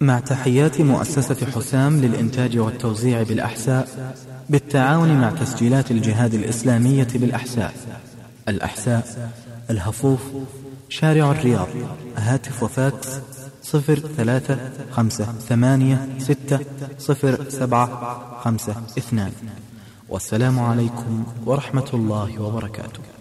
مع تحيات مؤسسة حسام للإنتاج والتوزيع بالأحساء بالتعاون مع تسجيلات الجهاد الإسلامية بالأحساء. الأحساء الهفوف شارع الرياض هاتف وفاكس صفر ثلاثة خمسة ثمانية ستة صفر سبعة خمسة اثنان. والسلام عليكم ورحمة الله وبركاته.